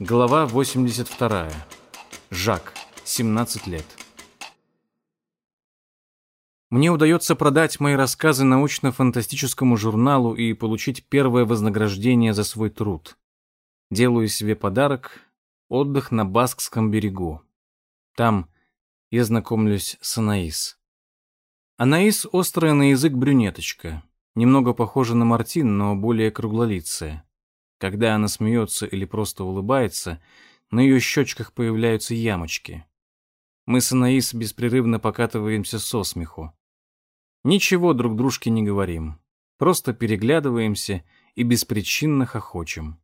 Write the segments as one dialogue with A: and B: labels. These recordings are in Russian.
A: Глава 82. Жак, 17 лет. Мне удается продать мои рассказы научно-фантастическому журналу и получить первое вознаграждение за свой труд. Делаю себе подарок — отдых на Баскском берегу. Там я знакомлюсь с Анаис. Анаис — острая на язык брюнеточка, немного похожа на Мартин, но более круглолицая. Когда она смеется или просто улыбается, на ее щечках появляются ямочки. Мы с Анаис беспрерывно покатываемся со смеху. Ничего друг дружке не говорим, просто переглядываемся и беспричинно хохочем.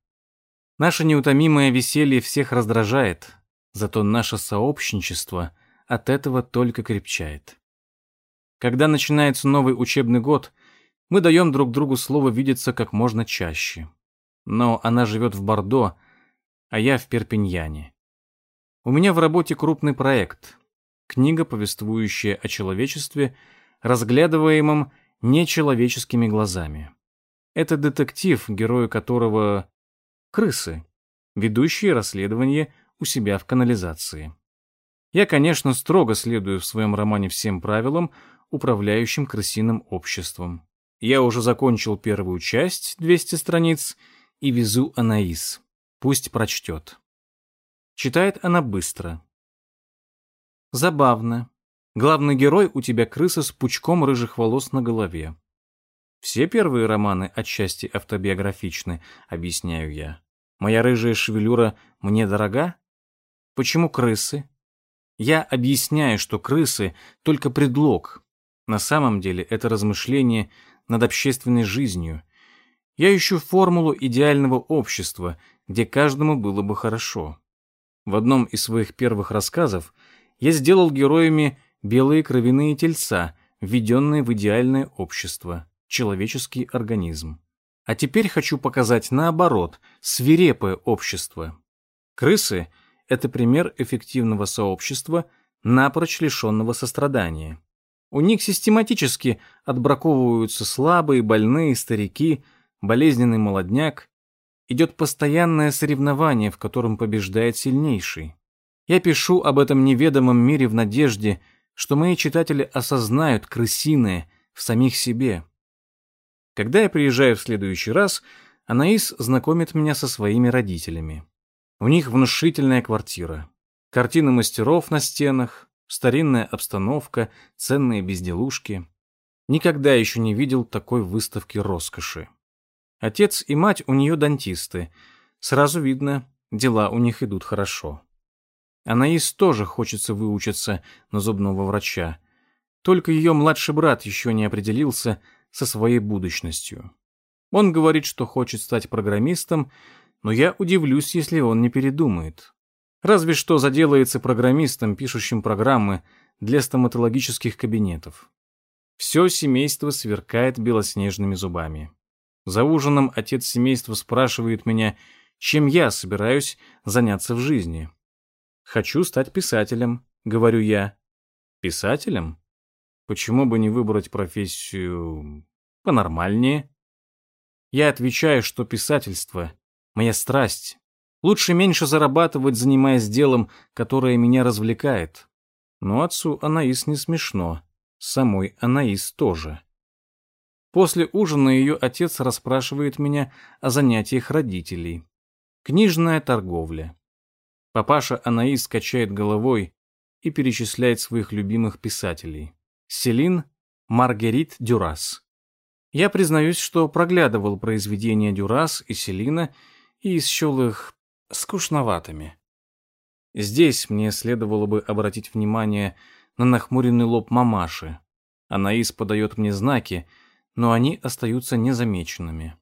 A: Наше неутомимое веселье всех раздражает, зато наше сообщничество от этого только крепчает. Когда начинается новый учебный год, мы даем друг другу слово видеться как можно чаще но она живет в Бордо, а я в Перпиньяне. У меня в работе крупный проект. Книга, повествующая о человечестве, разглядываемом нечеловеческими глазами. Это детектив, герою которого крысы, ведущие расследование у себя в канализации. Я, конечно, строго следую в своем романе всем правилам, управляющим крысиным обществом. Я уже закончил первую часть, 200 страниц, и везу Анаис. Пусть прочтет. Читает она быстро. Забавно. Главный герой у тебя крыса с пучком рыжих волос на голове. Все первые романы отчасти автобиографичны, объясняю я. Моя рыжая шевелюра мне дорога? Почему крысы? Я объясняю, что крысы — только предлог. На самом деле это размышление над общественной жизнью, я ищу формулу идеального общества, где каждому было бы хорошо. В одном из своих первых рассказов я сделал героями белые кровяные тельца, введенные в идеальное общество, человеческий организм. А теперь хочу показать наоборот, свирепое общество. Крысы — это пример эффективного сообщества, напрочь лишенного сострадания. У них систематически отбраковываются слабые, больные, старики — болезненный молодняк, идет постоянное соревнование, в котором побеждает сильнейший. Я пишу об этом неведомом мире в надежде, что мои читатели осознают крысиное в самих себе. Когда я приезжаю в следующий раз, Анаис знакомит меня со своими родителями. У них внушительная квартира. Картины мастеров на стенах, старинная обстановка, ценные безделушки. Никогда еще не видел такой выставки роскоши. Отец и мать у нее дантисты. Сразу видно, дела у них идут хорошо. Анаис тоже хочется выучиться на зубного врача. Только ее младший брат еще не определился со своей будущностью. Он говорит, что хочет стать программистом, но я удивлюсь, если он не передумает. Разве что заделается программистом, пишущим программы для стоматологических кабинетов. Все семейство сверкает белоснежными зубами. За ужином отец семейства спрашивает меня, чем я собираюсь заняться в жизни. «Хочу стать писателем», — говорю я. «Писателем? Почему бы не выбрать профессию понормальнее?» Я отвечаю, что писательство — моя страсть. Лучше меньше зарабатывать, занимаясь делом, которое меня развлекает. Но отцу Анаис не смешно. Самой Анаис тоже. После ужина ее отец расспрашивает меня о занятиях родителей. Книжная торговля. Папаша Анаис качает головой и перечисляет своих любимых писателей. Селин, Маргерит Дюрас. Я признаюсь, что проглядывал произведения Дюрас и Селина и счел их скучноватыми. Здесь мне следовало бы обратить внимание на нахмуренный лоб мамаши. Анаис подает мне знаки, но они остаются незамеченными.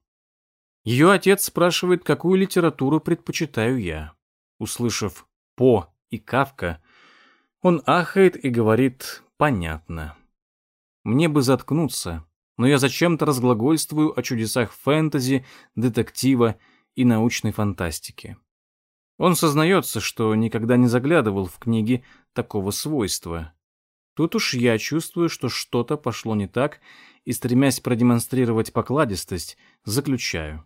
A: Ее отец спрашивает, какую литературу предпочитаю я. Услышав «По» и «Кавка», он ахает и говорит «понятно». Мне бы заткнуться, но я зачем-то разглагольствую о чудесах фэнтези, детектива и научной фантастики. Он сознается, что никогда не заглядывал в книги такого свойства. Тут уж я чувствую, что что-то пошло не так, и, стремясь продемонстрировать покладистость, заключаю.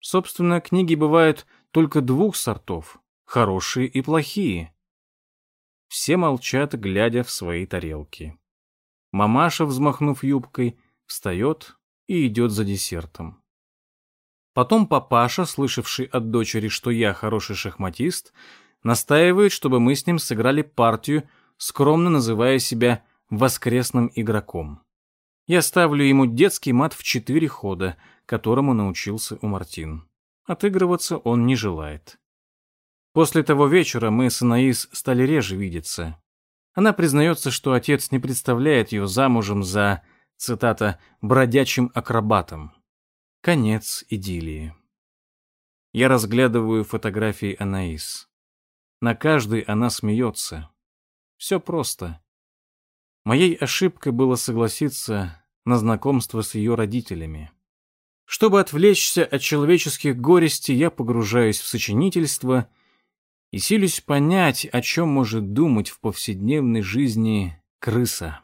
A: Собственно, книги бывают только двух сортов — хорошие и плохие. Все молчат, глядя в свои тарелки. Мамаша, взмахнув юбкой, встает и идет за десертом. Потом папаша, слышавший от дочери, что я хороший шахматист, настаивает, чтобы мы с ним сыграли партию, скромно называя себя воскресным игроком. Я ставлю ему детский мат в четыре хода, которому научился у Мартин. Отыгрываться он не желает. После того вечера мы с Анаис стали реже видеться. Она признается, что отец не представляет ее замужем за, цитата, «бродячим акробатом». Конец идиллии. Я разглядываю фотографии Анаис. На каждой она смеется. Все просто. Моей ошибкой было согласиться на знакомство с ее родителями. Чтобы отвлечься от человеческих горестей, я погружаюсь в сочинительство и силюсь понять, о чем может думать в повседневной жизни крыса.